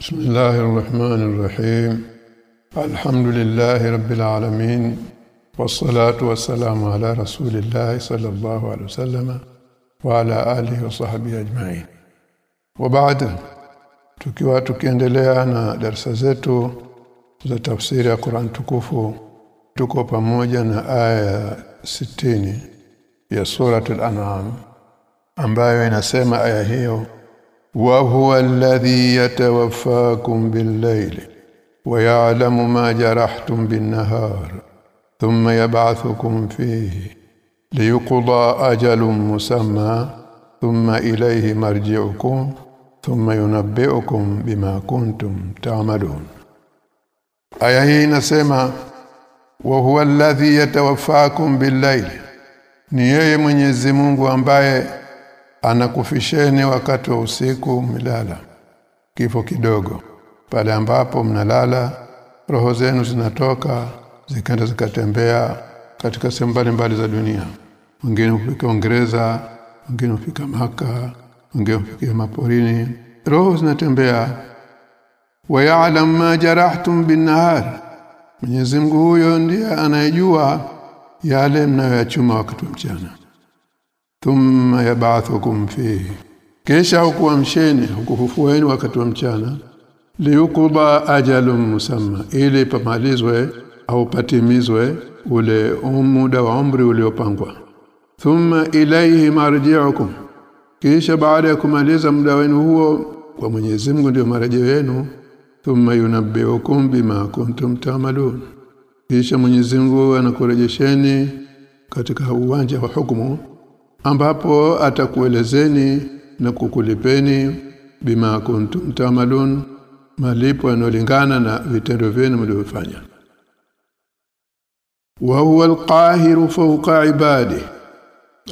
بسم الله الرحمن الرحيم الحمد لله رب العالمين والصلاة والسلام على رسول الله صلى الله عليه وسلم وعلى آله وصحبه أجمعين وبعد tukiwa tukiendelea na darasa zetu za tafsiri ya Qur'an tukufu tuko pamoja na aya sitini ya suratul an'am ambayo inasema aya hiyo alladhi yatawaffakum bil-layli wa ya'lamu ma jarahtum bin-nahar thumma yab'athukum fihi liyuqda ajalun musamma thumma ilayhi marji'ukum thumma yunabbi'ukum bima kuntum ta'malun. Aya hii inasema wa huwa alladhi yatawaffakum bil-layli ni yeye Mwenyezi Mungu ambaye anakufisheni wakati wa usiku milala kifo kidogo. Pale ambapo mnalala roho zenu zinatoka zikaenda zikatembea katika sehemu mbalimbali za dunia. Wengine hufika Uingereza wengine hufika maka wengine hufika maporini. Roho zinatembea. Wa ya'lam ma jarahtum bin nahar Mwenyezi Mungu huyo ndiye anayejua yale mnayoyachuma wakati wa mchana thumma yab'athukum fihi. Kisha hukuamsheni hukufufueni wakati wa mchana liyukuba ajalum musamma ili pamalizwe au patimizwe ule muda wa umri uliopangwa. Thumma ilayhi marji'ukum. Kisha baada ya kumaliza muda wenu huo kwa Mwenyezi Mungu ndio marejeo yenu. Thumma yunabbi'ukum bima kuntum ta'malun. Kisha Mwenyezi Mungu anakurejesheni katika uwanja wa hukumu ambapo atakuelezeni na kukulipeni bima kuntum tamalun malipo yanolingana na vitendo vyenu mlivyofanya. Wa huwa alqahiru fawqa ibadi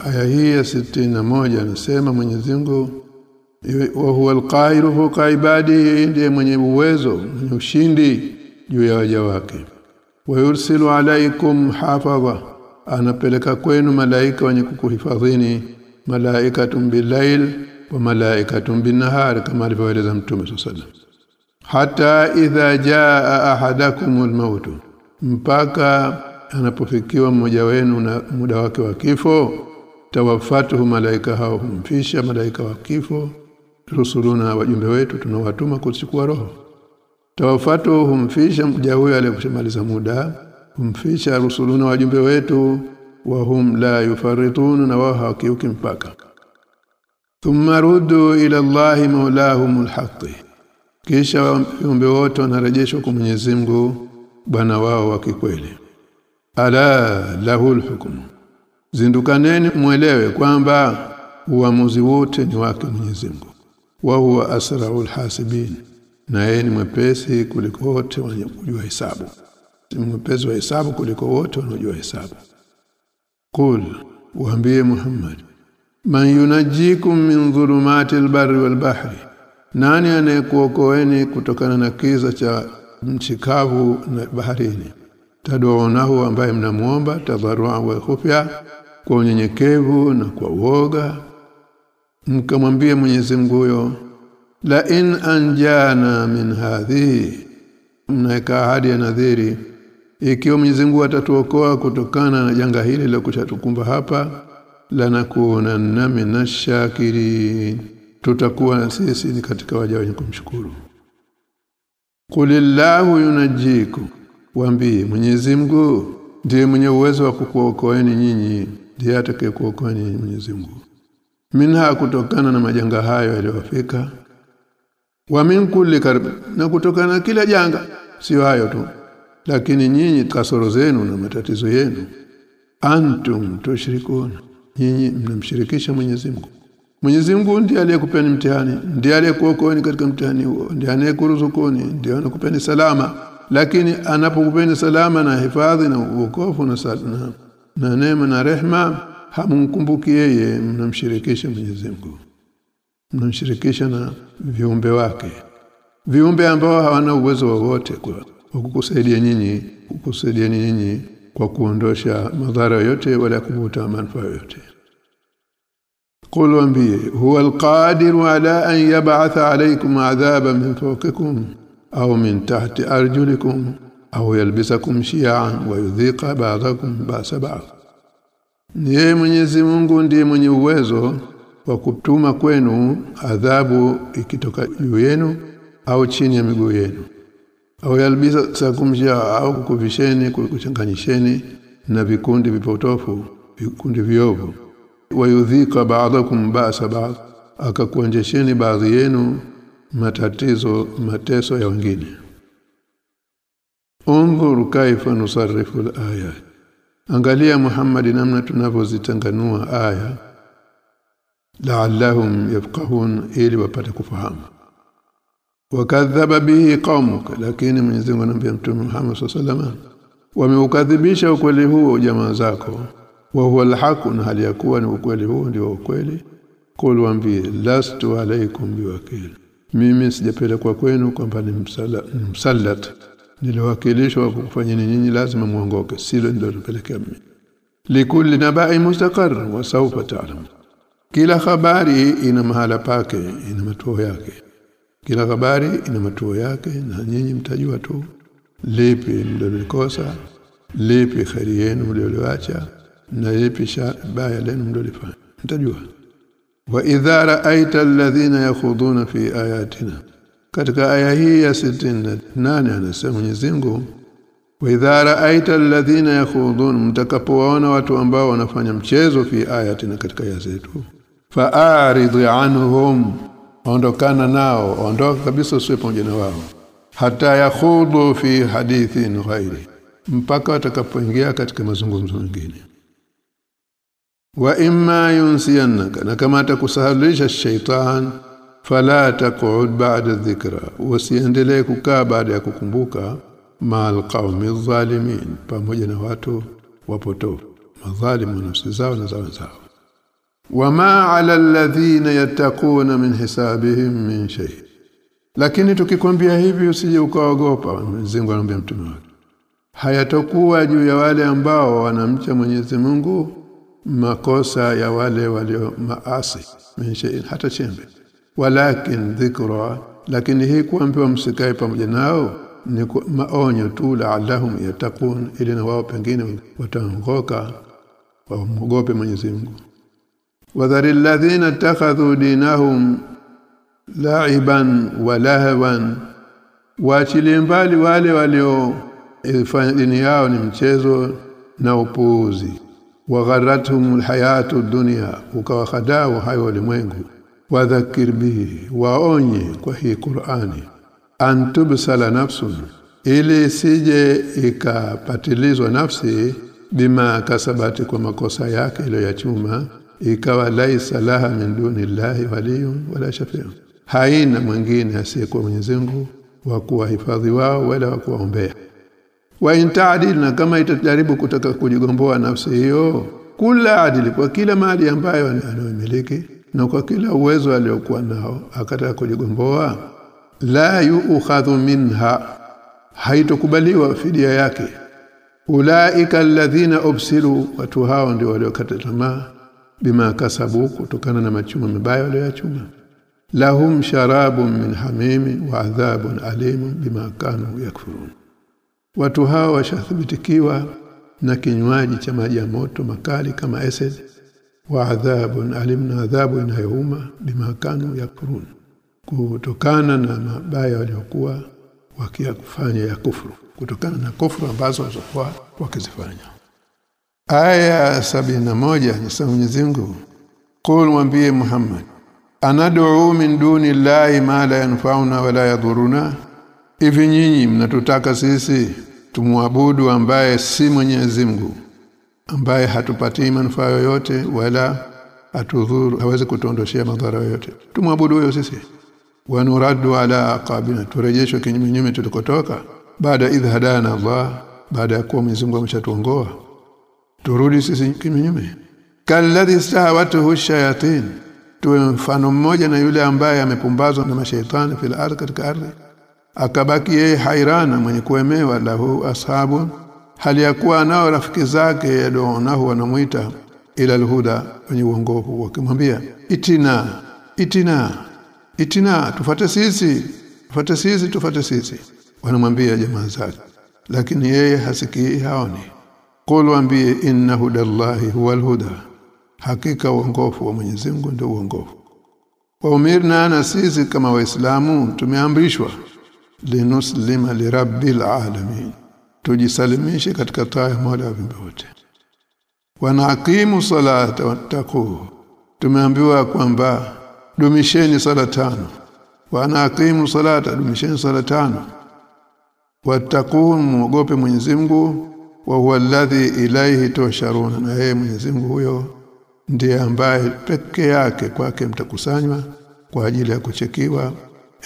aya hii ya 61 anasema Mwenyezi Mungu wa huwa alqahiru fawqa ibadi ndiye mwenye uwezo mwenye ushindi juu ya waja wake. Wa yursilu alaikum hafadha anapeleka kwenu malaika wenye kukuhifadhini malaikatun bilail wa malaikatun binahar kama alivyoeleza mtume sallallahu hata idha jaa ahadakumul maut mpaka anapofikiwa mmoja wenu na muda wake wa kifo tawafatuhu malaika hao humfisha malaika wa kifo. Rusuluna wajumbe wetu tunawatuma kuchukua roho. Tawafatuhu humfisha mja huyo aliyemaliza muda humfisha rusuluna wajumbe wetu wa hum la yufaritun na wao hawakiuki mpaka. Thumma ruddu ila Allahi maulahumul haqqi kisha viumbe wote wanarejeshwa kwa Mwenyezi Mungu bwana wao wa kikweli. Ala lahul hukm zindukaneni mwelewe kwamba uamuzi wote ni wake Mwenyezi Mungu. Wa huwa asraul hasibin na yeye ni mwepesi kuliko wote wenye kujua hesabu mwepesi wa hesabu kuliko wote wanaojua hesabu. Qul waambie Muhammad man yunajikum min dhulumati albarri walbahri nani anayekuokoeni kutokana na kiza cha nchi kavu na baharini? Tad'unahu ambaye mnamuomba tadharua wa khufya kwa unyenyekevu na kwa uoga. Mkamwambie Mwenyezi Mungu huyo la in anjana min hadhi mnaeka ahadi ya nadhiri ikiwa Mwenyezi Mungu atatuokoa kutokana na janga hili la kushatukumba hapa lanakunanna minashakirin. Tutakuwa sisi ni katika waja wenye kumshukuru. Kulillahu yunajiku waambie Mwenyezi Mungu ndiye mwenye uwezo wa kukuokoeni nyinyi ndiye atakayekuokoeni Mwenyezi Mungu. Minha kutokana na majanga hayo yaliyofika wa min kulli karb na kutokana na kila janga sio hayo tu lakini nyinyi kasoro zenu na matatizo yenu. Antum tushrikun. Nyinyi mnamshirikisha Mwenyezi Mungu. Mwenyezi Mungu ndiye aliyekupeni mtihani ndiye aliyekuokoeni katika mtihani huo ndiye anayekuruzukuni ndiye anakupeni salama. Lakini anapokupeni salama na hifadhi na uokofu na salama na neema na rehma hamkumbuki yeye mnamshirikisha Mwenyezi Mungu. Mnamshirikisha na viumbe wake. Viumbe ambao hawana uwezo wowote kwa kukusaidia nyinyi kukusaidia nyinyi kwa kuondosha madhara yote wala kuvuta manufaa yote. Qul wambie huwa alqadiru ala an yab'atha alaykum adhaban min fawqikum au min tahti arjulikum au yalbisakum shi'an wa yudhiqa ba'dakum ba'sa ba'd. Ni Mwenyezi Mungu ndiye mwenye uwezo wa kutuma kwenu adhabu ikitoka juu yenu au chini ya miguu yenu au yalbisa kumjia au kukuvisheni kuchanganyisheni na vikundi vipotofu vikundi viovu. Wayudhika ba'dakum ba'sa ba'd akakuonjesheni baadhi yenu matatizo mateso ya wengine. Undhur kaifa nusarrifu al-ayat Angalia Muhammad namna tunavyozitanganua aya la'allahum yafqahun ili wapate kufahamu wakadhaba bihi qaumuka lakini Mwenyezi Mungu anamwambia Mtume Muhammad sallallahu wameukadhibisha ukweli huo jamaa zako. Wa huwa alhaq na hali ya kuwa ni ukweli huo ndio ukweli. Qul waambie lastu alaykum biwakil. Mimi sijapelekwa kwenu kwamba ni msallat. Niliwakilishwa kufanyeni nyinyi lazima muongoke. Silo ndio nipelekea mimi. Likulli nabai mustaqarr wa sawfa ta'lam. Kila habari ina mahala pake ina matuo yake kila habari ina matuo yake na nyinyi mtajua tu. Lipi mlilikosa lipi khari yenu mlioacha na lipi baya lenu mlilofanya mtajua. Wa idha ra'aita alladhina yakhuduna fi ayatina. Katika aya hii ya 68 anasema Mwenyezi Mungu wa idha ra'aita alladhina yakhudun mtakapowaona watu ambao wanafanya mchezo fi ayatina katika aya zetu fa'arid anhum ondokana nao ondoka kabisa usiwe pamoja na wao. Hata yakhudhu fi hadithin ghairi mpaka watakapoingia katika mazungumzo mengine. Wa imma yunsiyannaka na kama atakusahalisha shaitan fala taqud ba'da dhikra wasiendelee kukaa baada ya kukumbuka ma'al qaumi dhalimin pamoja na watu wapotofu madhalimu nafsi zao na zao zao wama 'ala alladhina yattaquna min hisabihim min shay. Lakini tukikwambia hivi usije ukaogopa Mwenyezi Mungu anamwambia mtume wake. Hayatakuwa juu ya wale ambao wanamcha Mwenyezi Mungu makosa ya wale walio maasi min hata chembe. Walakin dhikra lakini hii kuambiwa msikae pamoja nao ni maonyo tu la'allahum yattaqun ili na wao pengine wataongoka waogope Mwenyezi Mungu alladhina takhadhu dinahum la'iban wa lahwan waachilie mbali wale walio dini yao ni mchezo na upuuzi wagharatuhum alhayatu dunya ukawakhadau hayo ulimwengu wadhakir bihi waonye kwa hii Qur'ani antubsala nafsun ili sije ikapatilizwa nafsi bima kasabati kwa makosa yake ile ya chuma ikawa laisa laha min duni llahi waliyun wala shafi'un. Haina mwingine asiyekuwa Mwenyezi Mungu wa kuwahifadhi wao wala wa kuwaombea. Wa intadil na kama itajaribu kutaka kujigomboa nafsi hiyo kula adili kwa kila mali ambayo anayomiliki na kwa kila uwezo aliokuwa nao akataka kujigomboa la yu'khadhu minha haitokubaliwa fidia yake. Ulaika alladhina ubsiru watu hao ndio waliokata tamaa bima kasabu kutokana na machuma mabaya walioyachuma. Lahum sharabun min hamimi wa adhabun alimun bima kanu yakfurun. Watu hao washathibitikiwa na kinywaji cha maji ya moto makali kama acid wa adhabun alim na adhabu inayouma bima kanu yakfurun kutokana na mabaya waliokuwa wakiyakufanya ya kufuru kutokana na kufuru ambazo walizokuwa wakizifanya aya sabina moja nasema Mwenyezi Mungu. Qul mwambie Muhammad anad'u min duni llahi ma la yanfa'una wa la yadhuruna. Hivi nyinyi mnatutaka sisi tumwabudu ambaye si Mwenyezi Mungu ambaye hatupatii manufaa yoyote wala atudhuru hawezi kutuondoshia madhara yoyote. Tumwabudu huyo sisi. Wa nuraddu ala aqabina turejeshwe kinyume nyume tulikotoka. Baada idh hadana Allah baada ya kuwa Mwenyezi Mungu ameshatuongoa turudi sisi kinyume nyume kalladhi stahawatuhu shayatin. Tuwe mfano mmoja na yule ambaye amepumbazwa na mashaitani fil ardh katika ardhi. Akabaki yeye hairana mwenye kuemewa lahu ashabu hali ya kuwa nao rafiki zake yadoonahu wanamwita ila alhuda kwenye uongofu wakimwambia itina itina itina tufate sisi tufate sisi tufate sisi. Wanamwambia jamaa zake lakini yeye hasikii haoni qul waambie inna hudallahi huwal huda hakika uongofu wa Mwenyezi Mungu ndio uongofu. Wa umirna na sisi kama waislamu tumeamrishwa linuslima lirabbil alamin. Tujisalimishe katika taa ya Mola wa viumbe wote. Wanaqimu salata wattaqu tumeambiwa kwamba dumisheni sala tano. Wanaqimu salata dumisheni sala tano. Wattaqu muogope Mwenyezi Mungu wa huwa alladhi ilayhi tusharuna na yeye Mwenyezi Mungu huyo ndiye ambaye peke yake kwake mtakusanywa kwa ajili ya kuchekiwa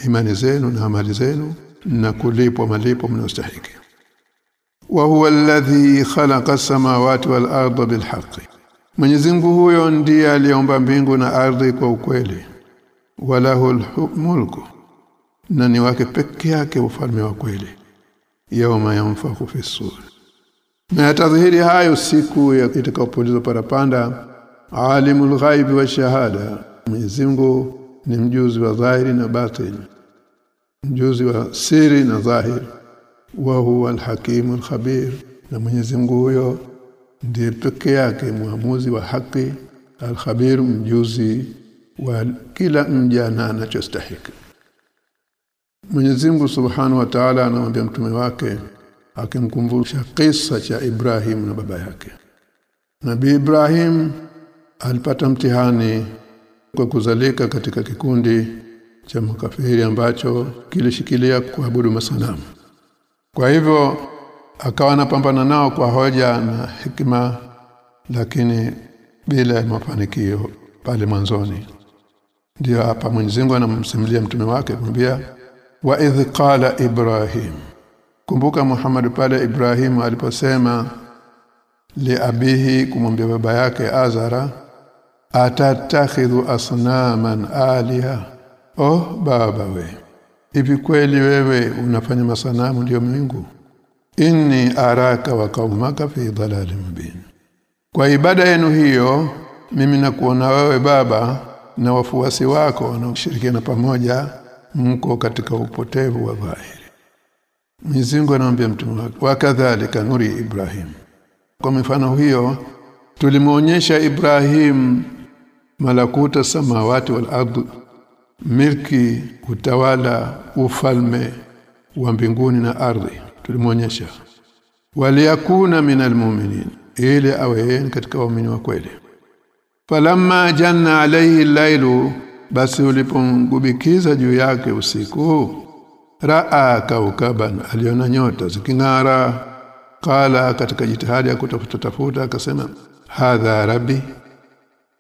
imani zenu na amali zenu na kulipwa malipo mnayostahili wa huwa alladhi khalaqa samawati wal arda bil haqqi Mwenyezi Mungu huyo ndiye aliomba mbingu na ardhi kwa ukweli. Walahul mulku na ni wake peke yake ufalme wa kweli. Yauma yanfaku fi sur na yatadhihiri hayo siku ya itakapoulizwa parapanda alimul ghaibi wa shahada. Mwenyezi ni mjuzi wa dhahiri na batini mjuzi wa siri na dhahiri. Wa huwa alhakimul khabir na Mwenyezi Mungu huyo ndiye pekee yake muamuzi wa haki alkhabir mjuzi wa kila mja na anachostahili Mwenyezi Mungu Subhanahu wa Ta'ala anamwambia mtume wake akimkumbusha kisa cha Ibrahim na baba yake. Nabii Ibrahim alipata mtihani kwa kuzalika katika kikundi cha makafiri ambacho kilishikilia kuabudu masanamu. Kwa hivyo akawa anapambana nao kwa hoja na hikima lakini bila mafanikio pale mwanzoni. Ndio hapa Mwenyezi Mungu anamsimulia mtume wake kumwambia wa idh qala ibrahim kumbuka Muhammad pale Ibrahim aliposema liabihi kumwambia baba yake Azara atatakhidhu asnaman aliha. Oh baba we hivi kweli wewe unafanya masanamu ndio Mungu? Inni araka wa qaumaka fi dalalin mubin. Kwa ibada yenu hiyo mimi nakuona wewe baba na wafuasi wako wanaoshirikiana pamoja mko katika upotevu wa dhahiri Mungu anamwambia mtume wake wakadhalika nuri Ibrahim. Kwa mifano hiyo tulimuonyesha Ibrahim malakuta samawati wal ardh milki utawala ufalme wa mbinguni na ardhi. Tulimuonyesha waliyakuna minal mu'minin ili awe katika waumini wa kweli. Falamma janna alayhi lailu basi ulipomgubikiza juu yake usiku raa kaukaban aliona nyota ziking'ara. Qala katika jitihadi ya kutafuta tafuta akasema hadha rabbi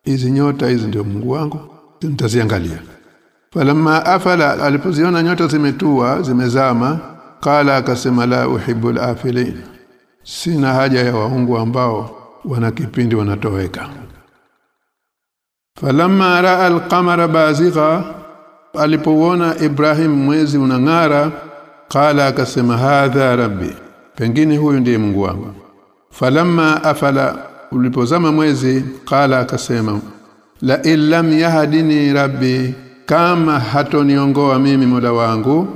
hizi nyota hizi ndio Mungu wangu nitaziangalia. Falamma afala alipoziona nyota zimetua zimezama qala akasema la uhibbul afilin sina haja ya waungu ambao wana kipindi wanatoweka. Falamma raa alqamara bazigha alipoona Ibrahim mwezi unang'ara qala akasema hadha rabbi. Pengine huyu ndiye Mungu wangu. Falamma afala ulipozama mwezi qala akasema la illam yahdini rabbi kama hatoniongoa mimi mola wangu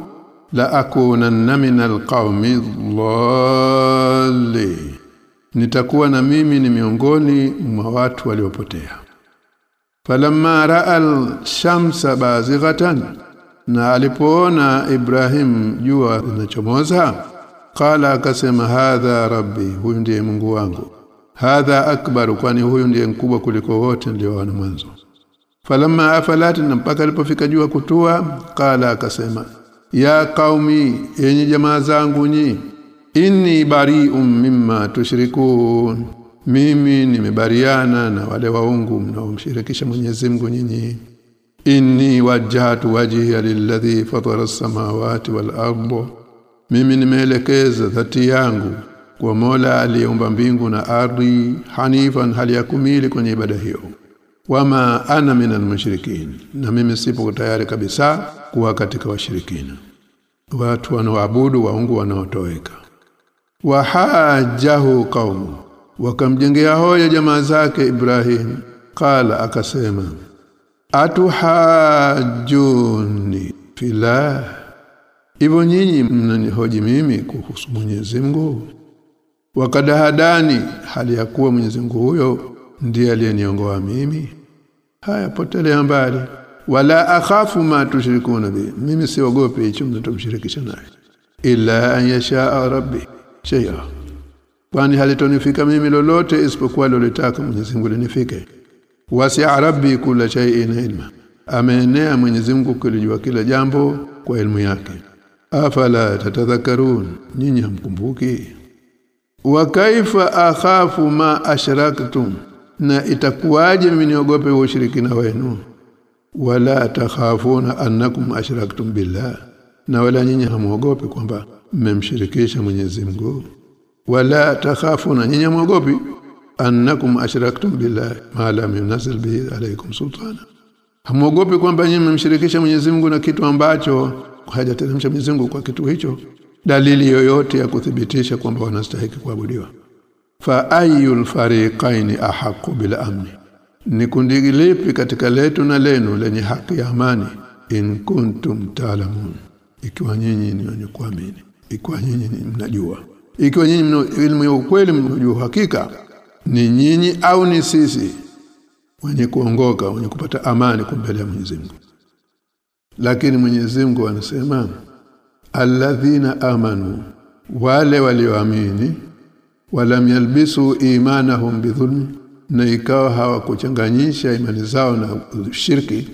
la akunanna minal qaumi dhalli. Nitakuwa na mimi ni miongoni mwa watu waliopotea falamma ra'al al-shamsa bazighatan na alipoona Ibrahim jua linachomoza qala akasema hadha rabbi huyu ndiye Mungu wangu. Hadha akbar kwani huyu ndiye mkubwa kuliko wote ndio mwanzo. Falamma afalat na mpaka alipofika jua kutua qala akasema ya qaumi yenye jamaa zangu nyi inni bariun mimma tushrikun mimi nimebariana na wale waungu mnaomshirikisha Mwenyezi Mungu nyinyi. Inni wajjahtu wajhiya lilladhi fatara as-samawati wal arda. Mimi nimeelekeza dhati yangu kwa Mola aliyeumba mbingu na ardhi hanifan hali ya kumili kwenye ibada hiyo. Wama ana minal mushrikin. Na mimi sipo tayari kabisa kuwa katika washirikina. Watu wanaoabudu waungu wanaotoweka. Wahajahu qaumu wakamjengea hoja jamaa zake Ibrahim. Qala akasema atuhajuni fila hivyo nyinyi mnanihoji mimi kuhusu Mwenyezi Mungu? Wakadahadani hali ya kuwa Mwenyezi Mungu huyo ndiye aliyeniongoa mimi. Haya potelea mbali. Wala akhafu ma tushrikuna bi mimi siogopi hicho mnatomshirikisha naye illa an yasha rabbi shay'a kwani halitonifika mimi lolote isipokuwa lolitaka Mwenyezi Mungu linifike? Wasi'a rabbi kula shay'in ilma. Ameenea Mwenyezi Mungu kulijua kila jambo kwa elimu yake. Afala tatadhakkarun nyinyi hamkumbuki? Wa kaifa akhafu ma ashraktum na itakuwaje mimi niogope ushirikina wenu? Wala takhafuna annakum ashraktum billah na wala nyinyi hamuogope kwamba mmemshirikisha Mwenyezi Mungu wala takhafuna nyinyi mwogopi annakum ashraktum billahi ma lam yunzil bihi alaykum sultana. Hamuogopi kwamba nyinyi mmemshirikisha Mwenyezi Mungu na kitu ambacho hajateremsha Mwenyezi Mungu kwa kitu hicho? Dalili yoyote ya kuthibitisha kwamba wanastahili kuabudiwa? Fa ayul fariqaini ahqqu bil amni? Ni kundi lipi katika letu na lenu lenye haki ya amani? In kuntum ta'lamun. Ikiwa nyinyi ni wenye kuamini ikiwa nyinyi mnajua ikiwa nyinyi elimu ya ukweli mnajua hakika ni nyinyi au ni sisi wenye kuongoka wenye kupata amani kumbele ya Mwenyezi Mungu? Lakini Mwenyezi Mungu anasema alladhina amanu wale walioamini walam yalbisu imanahum bidhulm na ikawa hawakuchanganyisha imani zao na shirki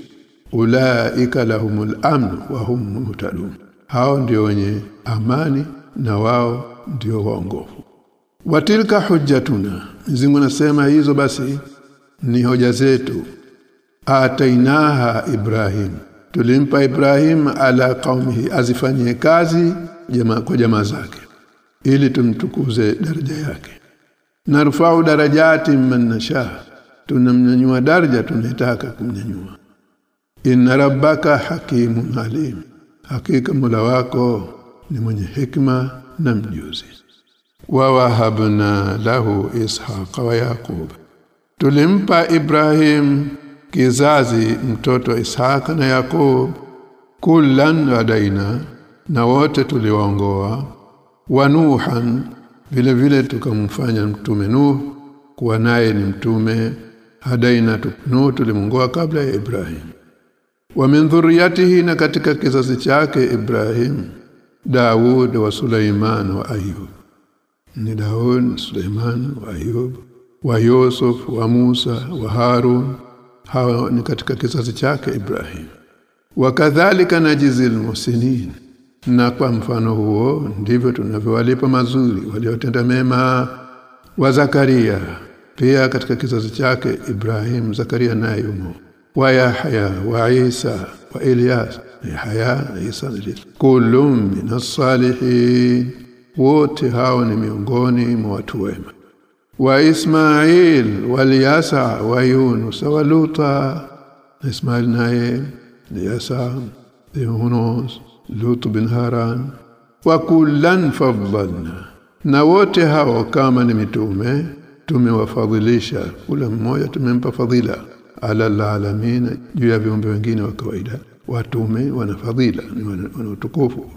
ulaika lahumul amn wa hum muhtadun. Hao ndio wenye amani na wao ndio waongofu watilka hujjatuna zingu nasema hizo basi ni hoja zetu. Atainaha Ibrahim tulimpa Ibrahim ala qaumihi azifanyie kazi jamaa kwa jamaa zake ili tumtukuze daraja yake. Narfa'u darajati man nasha tunamnyanyua daraja tunataka kumnyanyua. Inna rabbaka hakimun alim hakika mula wako ni mwenye hikma na mjuzi. Wa wahabna lahu ishaqa wa yaqub. Tulimpa ibrahim kizazi mtoto Ishaka na yaqub. Kullan wadaina na wote tuliwaongoa. Wa Nuhan vile vile tukamfanya mtume Nuh kuwa naye ni mtume. Hadaina Nuh tulimungoa kabla ya Ibrahim. Wa min na katika kizazi chake Ibrahim Daud wa Suleiman wa Ayub. Ni Daud Suleiman wa Ayub wa Yusuf wa Musa wa Harun. Hawa ni katika kizazi chake Ibrahim. Wakadhalika najizil musinin na kwa mfano huo ndivyo tunavyowalipa mazuri waliotenda mema wa Zakaria. Pia katika kizazi chake Ibrahim Zakaria naye yumo. Wa Yahya wa Isa wa Ilyas Yahya Isa Idris kullum minas salihin. Wote hao ni miongoni mwa watu wema. Wa Ismail waliyasa wa Yunus wa Luta. Ismail naye Yasa Yunus Lut bin Haran. Wa kullan faddalna. Na wote hao kama ni mitume tumewafadhilisha. Kula mmoja tumempa fadhila. Ala alamin juu ya viumbe wengine wa kawaida watume wana fadhila ni wana utukufu.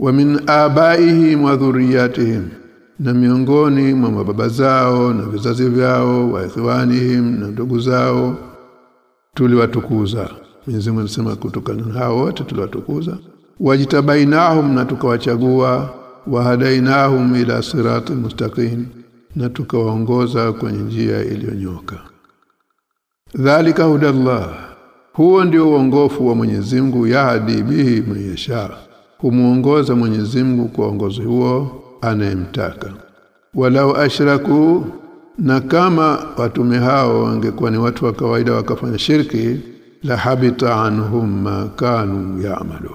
Wa min abaihim wa dhurriyatihim na miongoni mwa mababa zao na vizazi vyao wa ikhwanihim na ndugu zao tuliwatukuza. Mwenyezi Mungu anasema kutokana na hao wote tuliwatukuza. Wajitabainahum na tukawachagua. Wahadainahum ila sirati mustaqim na tukawaongoza kwenye njia iliyonyoka. Dhalika hudallah huo ndio uongofu wa Mwenyezi Mungu yahdi bihi mwenyesha humuongoza Mwenyezi Mungu kwa uongozi huo anayemtaka. Walau ashraku na kama watume hao wangekuwa ni watu wa kawaida wakafanya shirki la habita anhum ma kanu ya'malu.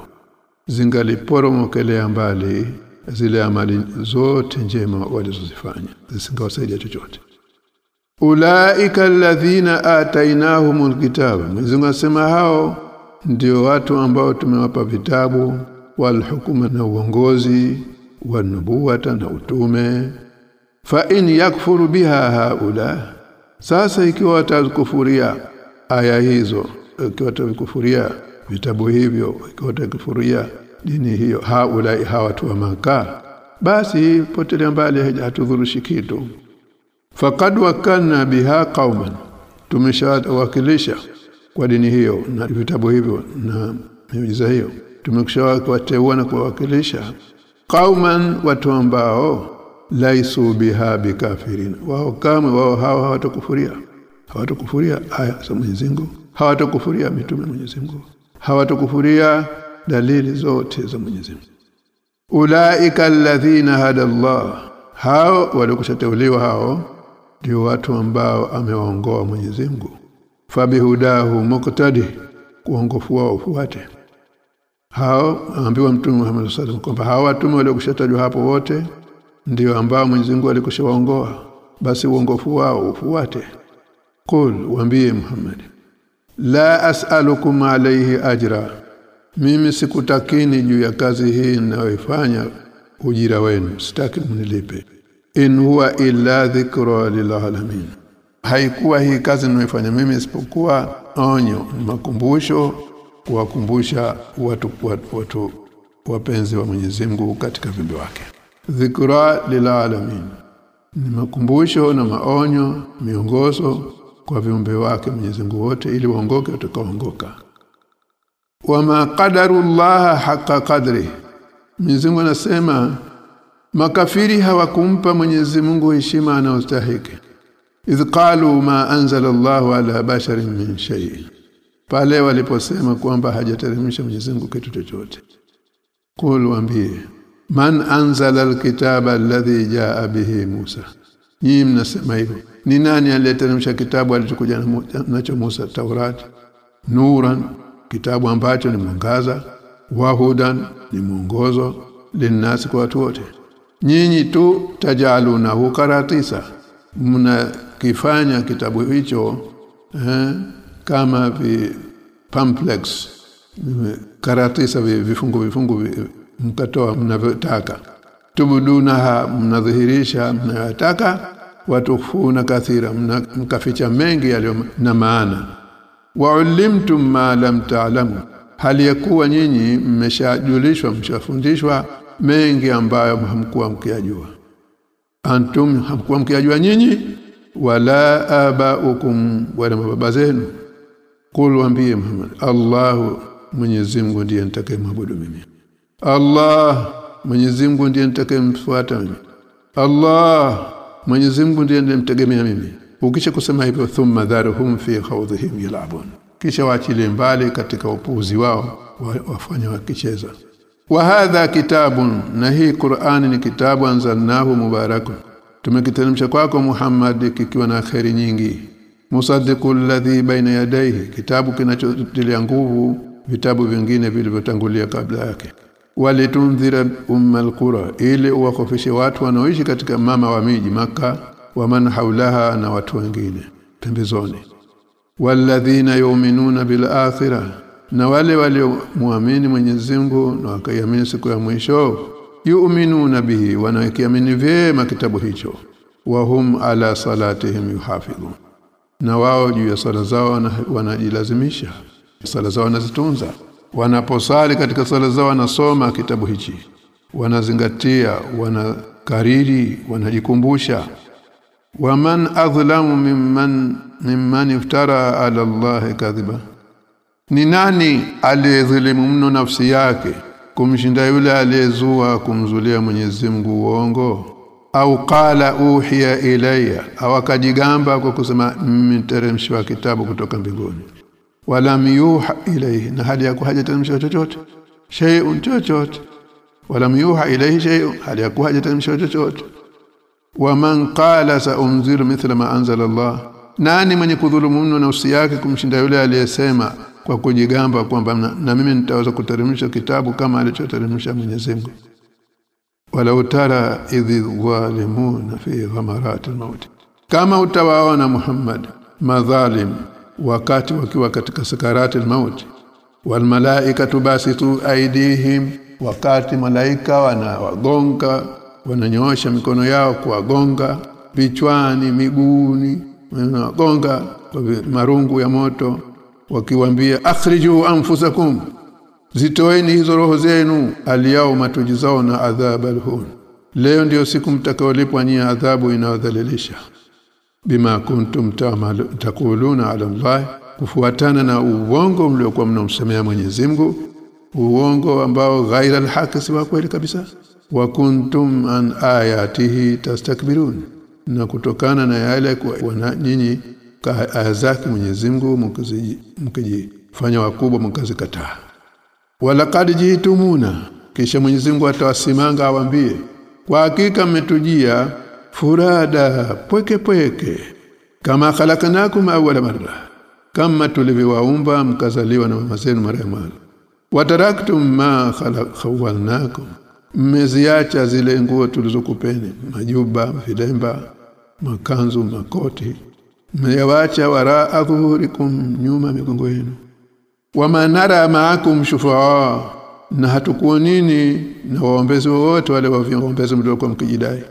Zingaliporomokelea mbali zile amali zote njema walizozifanya zisingawasaidia chochote ulaika alladhina atainahumul kitaba Mwenyezi Mungu hao ndio watu ambao tumewapa vitabu wal hukuma na uongozi wa nubuwata na utume. Fa in yakfuru biha haula. Sasa ikiwa watakufuria aya hizo ikiwa watakufuria vitabu hivyo ikiwa watakufuria dini hiyo haula hawa watu wa maka basi potelea mbali hatudhurushi kitu faqad wakanna biha qauman tumeshawakilisha kwa dini hiyo na vitabu hivyo na miujiza hiyo. Tumekwishawateua na kuwakilisha qauman watu ambao laisu biha bikafirin. Wao kama wao hawa hawatakufuria. Hawatakufuria aya za Mwenyezi Mungu. Hawatakufuria mitume Mwenyezi Mungu. Hawatakufuria dalili zote za Mwenyezi Mungu. Ulaika alladhina hada Allah hao waliokushateuliwa hao ndio watu ambao amewaongoa Mwenyezi Mungu. Fabihudahu muqtadi kuongofu wao ufuate. Hao ambiwa mtume Muhammad sallallahu alaihi kwamba hao watume waliokushatajwa hapo wote ndio ambao Mwenyezi Mungu alikushawaongoa. Basi uongofu wao ufuate. Qul waambie Muhammad la as'alukum alayhi ajra. Mimi sikutakini juu ya kazi hii ninayoifanya. Ujira wenu sitaki mnilipe in huwa illa dhikra lilalamin haikuwa hii kazi ninayoifanya mimi isipokuwa onyo makumbusho kuwakumbusha watu, watu, watu wapenzi wa Mwenyezi Mungu katika viumbe wake. Dhikra lilalamin ni makumbusho na maonyo miongozo kwa viumbe wake Mwenyezi Mungu wote ili waongoke watakaoongoka. Wama qadarullah haqa qadri Mwenyezi Mungu anasema makafiri hawakumpa Mwenyezi Mungu heshima anayostahili idh qalu ma anzala Allahu ala basharin min shay. Pale waliposema kwamba hajateremsha Mwenyezi Mungu kitu chochote. Qul waambie man anzala alkitaba alladhi jaa bihi Musa. Nyinyi mnasema hivyo. Ni nani aliyeteremsha kitabu alichokuja nacho Musa? Taurati nuran. Kitabu ambacho ni mwangaza. Wahudan. Ni mwongozo. Linasi kwa watu wote nyinyi tu tajaluna hukaratisa mnakifanya kitabu hicho eh, kama vi pamphlets karatisa vifungu vifungu mkatoa mnavyotaka. Tubuduna mnadhihirisha mnayotaka. Watufuna kathira mkaficha mengi yaliyo na maana. Waulimtum ma lam ta'lamu hali ya kuwa nyinyi mmeshajulishwa mshafundishwa mengi ambayo hamkuwa mkiyajua. Antum hamkuwa mkiyajua nyinyi wala abaukum wala mababa zenu. Qul waambie Muhammad Allahu Mwenyezi Mungu ndiye nitakayemwabudu mimi. Allah Mwenyezi Mungu ndiye nitakayemfuata mimi. Allah Mwenyezi Mungu ndiye nimtegemea mimi. Ukisha kusema hivyo thumma dharuhum fi khawdihim yal'abun. Kisha waachilie mbali katika upuuzi wao wafanya wakicheza wa hadha kitabun na hii Qur'ani ni kitabu anzalnahu mubarakun. Tumekiteremsha kwako Muhammad kikiwa na khairi nyingi. Musaddiqul ladhi baina yadayhi kitabu kinachotilia nguvu vitabu vingine vilivyotangulia kabla yake. Walitunzira umma qura ili uwakofishe watu wanaoishi katika mama wa miji maka wa man haulaha na watu wengine pembezoni. Walladhina yu'minuna bil akhirah na wale waliomwamini Mwenyezi Mungu na wakaiamini siku ya mwisho yu'minuna bihi wanakiamini vyema kitabu hicho. Wahum ala salatihim yuhafidhun. Na wao juu ya sala zao wanajilazimisha. Sala zao wanazitunza. Wanaposali katika sala zao wanasoma kitabu hichi. Wanazingatia wanakariri wanajikumbusha. Waman adhlamu mimman mimman iftara ala Allah kadhiba ni nani aliyedhulumu mno nafsi yake kumshinda yule aliyezua kumzulia Mwenyezi Mungu uongo? Au qala uhiya ilayya au akajigamba kwa kusema mteremshwa kitabu kutoka mbinguni. Wala yuha ilayhi na hali ya kuhajateremshwa chochote. Shay'un chochote. Wala yuha ilayhi shay'un hali ya kuhajateremshwa chochote. Waman qala saunzilu mithla ma anzala Allah nani mwenye kudhulumu mno nafsi yake kumshinda yule aliyesema kwa kujigamba kwamba na, na mimi nitaweza kuteremsha kitabu kama alichoteremsha Mwenyezi Mungu. Wala utara idhi zalimuna fi ghamaratil maut kama utawaona Muhammad madhalim wakati wakiwa katika sakaratil maut wal malaikatu basitu aidihim wakati malaika wanawagonga wananyoosha mikono yao kuwagonga vichwani miguuni wanagonga kwa marungu ya moto wakiwaambia akhriju anfusakum zitoeni hizo roho zenu aliyao matujizao na adhab alhun leo ndio siku mtakaolipwa nyia adhabu inayodhalilisha. Bima kuntum takuluna ala Allah kufuatana na uongo mliokuwa mnamsemea Mwenyezi Mungu uongo ambao ghaira alhaq si wa kweli kabisa. Wa kuntum an ayatihi tastakbirun na kutokana na yale kwa nyinyi aya zake Mwenyezi Mungu mkijifanya wakubwa mkazikataa walaqad jitumuna kisha Mwenyezi Mungu atawasimanga awambie kwa hakika mmetujia furada pweke pweke kama khalaqnakum awwala marra kama tulivyowaumba mkazaliwa na mama zenu mara ya mara wataraktum ma khalaqnakum. Mmeziacha zile nguo tulizokupeni majuba vilemba makanzu makoti mmewacha waraa dhuhurikum nyuma migongo yenu. Wama nara maakum shufaa na hatukuonini na waombezi wote wale waombezi mliokuwa mkijidai.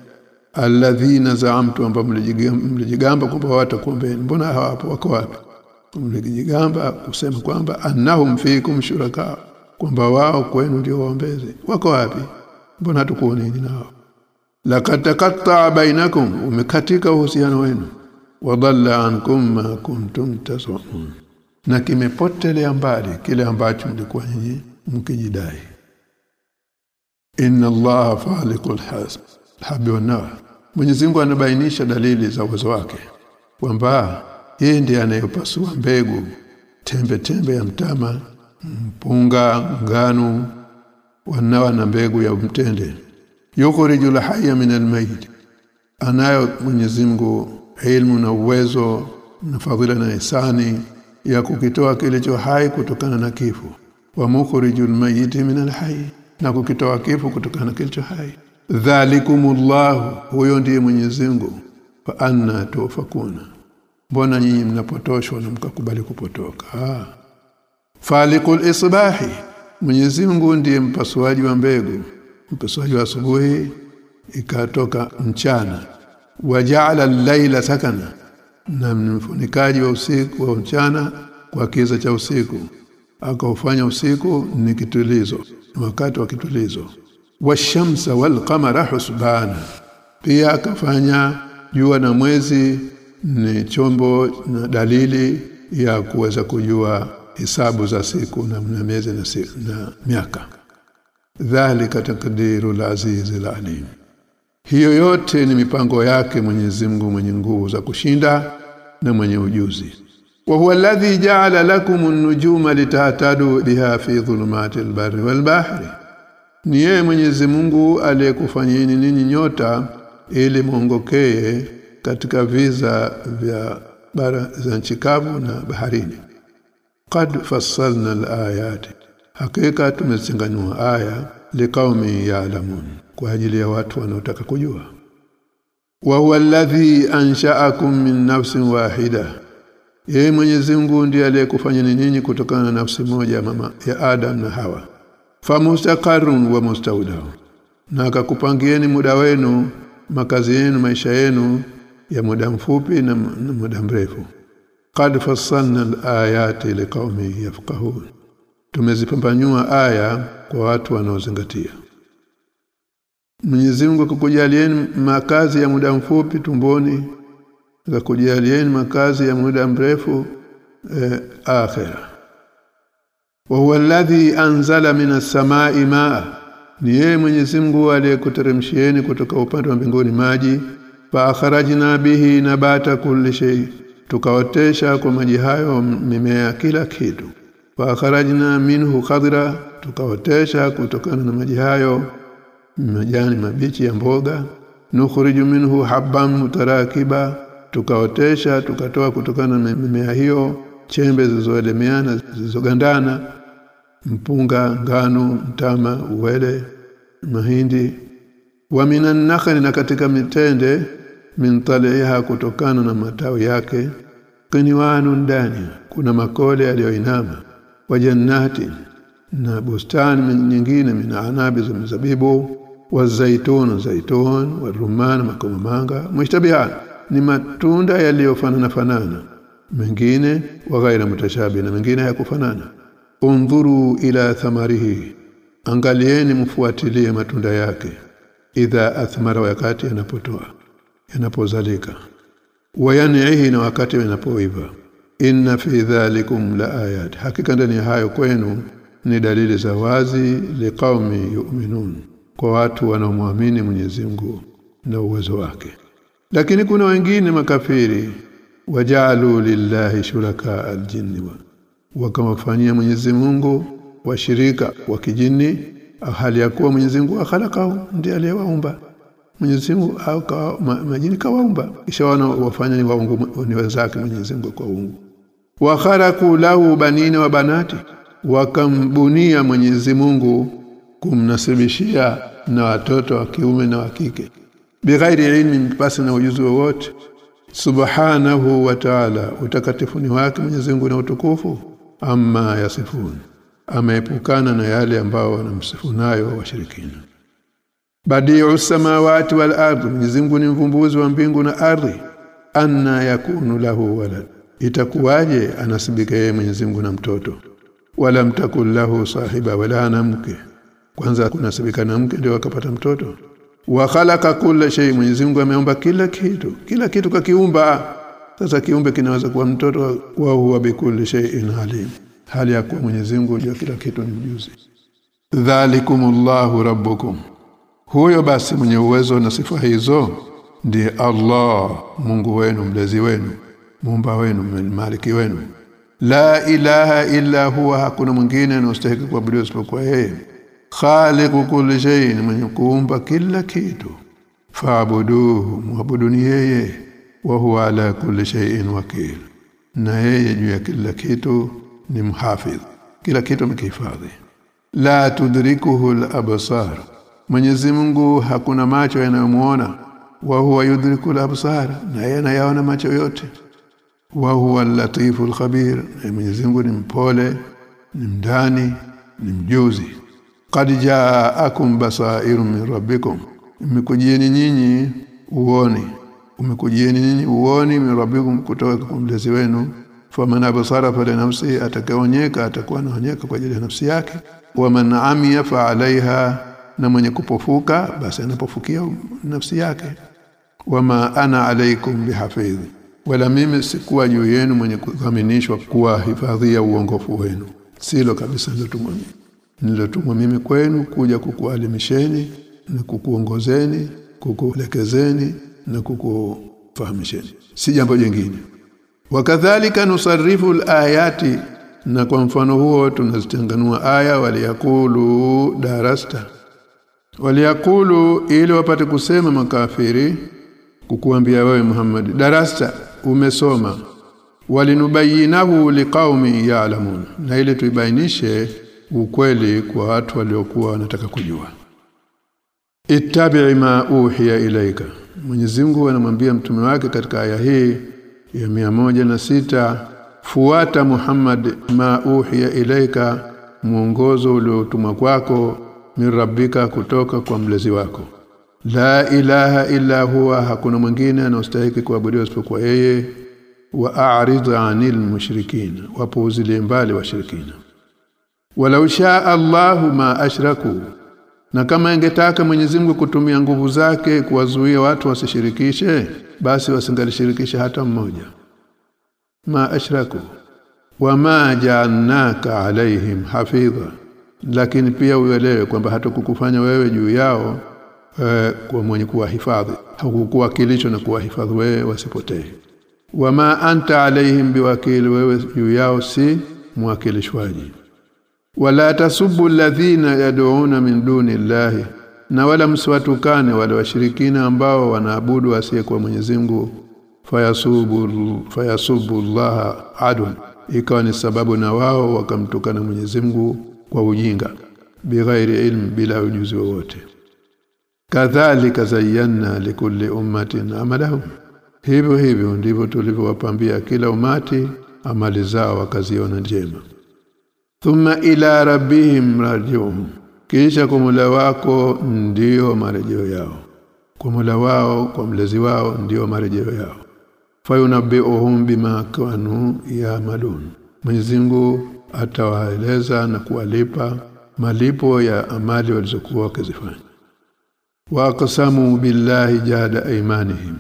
Alladhina zaamtu ambao mlijigamba kwamba watakuombeni. Mbona hawapo? Wako wapi? Mlijigamba kusema kwamba annahum fikum shuraka kwamba wao kwenu ndio waombezi. Wako wapi? Mbona hatukuonini nao? Laqad taqatta bainakum umekatika uhusiano wenu wadalla ankum ma kuntum tasun na kimepotelea mbali kile ambacho mlikuwa nyinyi mkijidai. Inna allaha faliqul habi wa Mwenyezi Mungu anabainisha dalili za uwezo wake. Kwamba yeye ndiye anayepasua mbegu tembe tembe ya mtama mpunga nganu wanawa na mbegu ya mtende. Yuko rijula hayya min almayt anayo Mwenyezi Mungu ilmu na uwezo na fadhila na ihsani ya kukitoa kilicho hai kutokana na kifo. Wa mukhrijul mayyit min alhayy na kukitoa kifo kutokana na kilicho hai. Dhalikumullahu huyo ndiye Mwenyezi Mungu. Fa anna tufakuna. Mbona nyinyi mnapotoshwa na mkakubali kupotoka? Ah. falikul isbahi Mwenyezi Mungu ndiye mpasuaji wa mbegu. Mpasuaji wa asubuhi ikatoka mchana waja'ala al-laila sakana. Na mfunikaji wa usiku wa mchana kwa kiza cha usiku. Akaufanya usiku ni kitulizo wakati wa kitulizo. Washamsa walqamara husbana. Pia akafanya jua na mwezi ni chombo na dalili ya kuweza kujua hisabu za siku na miezi na, na miaka. Dhalika takdiru al-aziz al-alim hiyo yote ni mipango yake Mwenyezi Mungu mwenye nguvu za kushinda na mwenye ujuzi. Wa huwa alladhi ja'ala lakum an-nujuma litahtadu biha fi dhulumati al-barri wal-bahri. Ni yeye Mwenyezi Mungu aliyekufanyeni ninyi nyota ili muongokee katika viza vya bara za nchikavu na baharini. Qad fassalna al-ayati. Hakika tumezinganua aya liqaumi ya'lamun kwa ajili ya watu wanaotaka kujua. Wa huwa alladhi ansha'akum min nafsin wahida. Yeye Mwenyezi Mungu ndiye aliyekufanya ninyi kutokana na nafsi moja mama ya Adam na Hawa. Famustaqarrun wa mustawdaw. Na akakupangieni muda wenu makazi yenu maisha yenu ya muda mfupi na, muda mrefu. Qad fassalna al-ayati liqaumin yafqahun. Tumezipambanyua aya kwa watu wanaozingatia Mwenyezi Mungu akakujalieni makazi ya muda mfupi tumboni akakujalieni makazi ya muda mrefu eh, akhira wa huwa alladhi anzala minas samai maa. Ni yeye Mwenyezi Mungu aliyekuteremshieni kutoka upande wa mbinguni maji fa akharajna bihi nabata kulli shay. Tukaotesha kwa maji hayo mimea kila kitu. Fa akharajna minhu khadra tukaotesha kutokana na maji hayo majani mabichi ya mboga nukhriju minhu habban mutarakiba tukaotesha tukatoa kutokana na mimea hiyo chembe zilizoelemeana zilizogandana mpunga ngano mtama uwele mahindi. Wa minan na katika mitende min taliha kutokana na matawi yake. Kiniwanu ndani kuna makole yaliyoinama. Wa jannati na bustani nyingine min anabi za mizabibu wazaitun zaitun waruman makomamanga mushtabihan ni matunda yaliyofanana fanana. Mengine wa ghaira mutashabi na mengine hayakufanana. Undhuru ila thamarihi. Angalieni mfuatilie matunda yake. Idha athmara wakati yanapotoa yanapozalika. Wayanihi na wakati yanapoiva. Inna fi dhalikum la ayat. Hakika ndani hayo kwenu ni dalili za wazi liqaumi yu'minun kwa watu wanaomwamini Mwenyezi Mungu na uwezo wake. Lakini kuna wengine makafiri wajalu lillahi shuraka aljinni wa wakamfanyia Mwenyezi Mungu washirika wa kijini hali ya kuwa Mwenyezi Mungu akhalakao ndiye aliyewaumba. Mwenyezi Mungu majini kawaumba. Kisha wana wafanya ni waungu ni wenzake Mwenyezi Mungu kwa uungu. Wa kharaku lahu banina wa banati wakambunia Mwenyezi Mungu kumnasibishia na watoto wa kiume na wa kike. Bighairi ilmi mpasi na ujuzi wowote. Subhanahu wa ta'ala utakatifu ni wake Mwenyezi Mungu na utukufu. Amma yasifun ameepukana na yale ambao wanamsifu nayo washirikina. Badiu samawati wal ardh Mwenyezi Mungu ni mvumbuzi wa mbingu na ardhi. Anna yakunu lahu walad itakuwaje anasibika yeye Mwenyezi Mungu na mtoto? Wala mtakul lahu sahiba wala ana mke kwanza kunasibika na mke ndio akapata mtoto. Wa khalaqa kulla shay Mwenyezi Mungu ameumba kila kitu kila kitu kakiumba. Sasa kiumbe kinaweza kuwa mtoto wa huwa bikulli shay'in alim. Hali ya kuwa Mwenyezi Mungu ndio kila kitu ni mjuzi. Dhalikumullahu rabbukum. Huyo basi mwenye uwezo na sifa hizo ndiye Allah Mungu wenu mlezi wenu muumba wenu maliki wenu. La ilaha illa huwa hakuna mwingine anastahili kuabudiwa isipokuwa yeye khaliqu kulli shay'in mwenye kuumba kila kitu. Faabuduhu muabuduni yeye. Wa huwa ala kulli shay'in wakil. Na yeye juu ya kila kitu ni mhafidh. Kila kitu amekihifadhi. La tudrikuhu al-absar. Mwenyezi Mungu hakuna macho yanayomuona wa huwa yudriku al-absar. Na yeye anayaona macho yote. Wa huwa al-latifu al-khabir. Mwenyezi Mungu ni mpole ni mdani ni mjuzi qad ja'akum basairu min rabbikum. Imekujieni nyinyi uone umekujieni nyinyi uone min rabbikum kutoka kwa mlezi wenu. Faman absara fa nafsi atakaonyeka atakuwa anaonyeka kwa ajili ya nafsi yake. Wa man amiya fa alaiha na mwenye kupofuka basi anapofukia nafsi yake. Wama ana alaikum bihafidh wala mimi sikuwa juu yenu mwenye kudhaminishwa kuwa hifadhi ya uongofu wenu. Silo kabisa ndio mimi nilotumwa mimi kwenu kuja kukualimisheni na kukuongozeni kukuelekezeni na kukufahamisheni si jambo jingine. Wakadhalika nusarrifu alayati na kwa mfano huo tunazitanganua aya waliyakulu darasta. Waliyakulu ili wapate kusema makafiri kukuambia wewe Muhammad darasta umesoma. Walinubayinahu liqaumi ya'lamun. Na ili tuibainishe ukweli kwa watu waliokuwa wanataka kujua. Ittabi ma uhiya ilaika Mwenyezi Mungu anamwambia mtume wake katika aya hii ya miamoja na sita fuata Muhammad ma uhiya ilaika mwongozo uliotumwa kwako min rabbika kutoka kwa mlezi wako. La ilaha illa huwa hakuna mwingine anastahili kuabudiwa isipokuwa yeye. Wa a'rid 'anil mushrikin wapuuzilie mbali washirikina walau shaa Allahu ma ashraku. Na kama ingetaka Mwenyezi Mungu kutumia nguvu zake kuwazuia watu wasishirikishe basi wasingalishirikisha hata mmoja. Ma ashraku. Wama jaannaka alaihim hafidha. Lakini pia uelewe kwamba hata kukufanya wewe juu yao e, kwa mwenye kuwahifadhi. Hakukuwa kilicho na kuwahifadhi wewe wasipotee. Wama anta alaihim biwakil wewe juu yao si mwakilishwaji wala tasubbu alladhina yad'una min duni llahi na wala msiwatukane wale washirikina ambao wanaabudu asiyekuwa Mwenyezi Mungu. Fayasubu fayasubu adun ikawa ni sababu na wao wakamtukana Mwenyezi Mungu kwa ujinga. Bighairi ilm bila ujuzi wowote. Kadhalika zayyana likulli ummatin amalahum. Hivyo hivyo ndivyo tulivyowapambia kila umati amali zao wakaziona njema thumma ila rabbihim rajiun. Kisha kwa Mola wako ndiyo marejeo yao. Kwa Mola wao kwa mlezi wao ndio marejeo yao. Fayunabbi'uhum bima kanu ya'malun. Mwenyezi atawaeleza na kuwalipa malipo ya amali walizokuwa wakizifanya. Waqasamu billahi jahada aymanihim.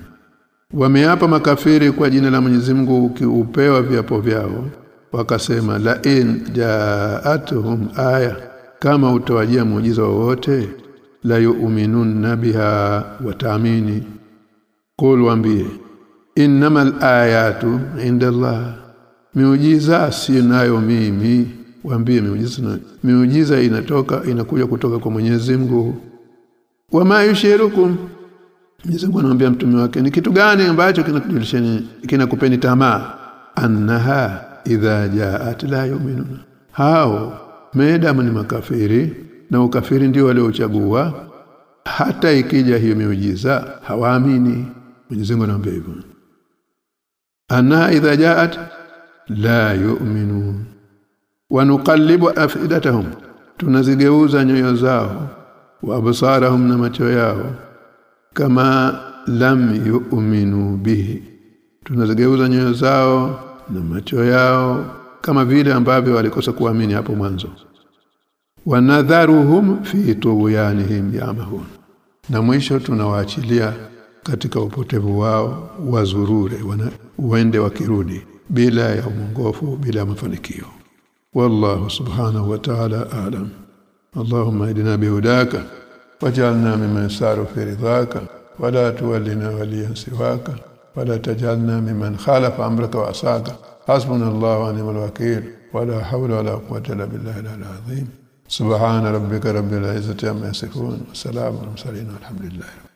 Wameapa makafiri kwa jina la Mwenyezi Mungu ukiupewa viapo vyao wakasema la in jaatuhum aya kama utawajia muujiza wowote la yu'minun biha wa ta'mini qul waambie innamal ayatu inda Allah miujiza sinayo mimi. Waambie miujiza miujiza inatoka inakuja kutoka kwa Mwenyezi Mungu. Wama yushirukum Mwenyezi Mungu anamwambia mtume wake ni kitu gani ambacho kinakujulisheni kinakupeni tamaa? Annaha idha jaat la yu'minuna hao maadamu ni makafiri na ukafiri ndio waliochagua hata ikija hiyo miujiza hawaamini. Mwenyezi Mungu anawaambia hivyo. Ana idha jaat la yu'minun. Wa nuqallibu afidatahum. Tunazigeuza nyoyo zao wa absarahum na macho yao kama lam yu'minu bihi. Tunazigeuza nyoyo zao na macho yao kama vile ambavyo walikosa kuamini hapo mwanzo wanadharuhum fi tughyanihim yamahun na mwisho tunawaachilia katika upotevu wao wazurure wana, uende wakirudi bila ya umongofu bila mafanikio wallahu subhanahu wa ta'ala a'lam اللهم اهدنا بهداك واجعلنا ممن يسار في رضاك ولا تولنا وليا سواك ولا تجعلنا ممن خالف أمرك وعصاك حسبنا الله ونعم الوكيل. ولا حول ولا قوة إلا بالله العظيم. سبحان ربك رب العزة عما يصفون. وسلام على المرسلين والحمد لله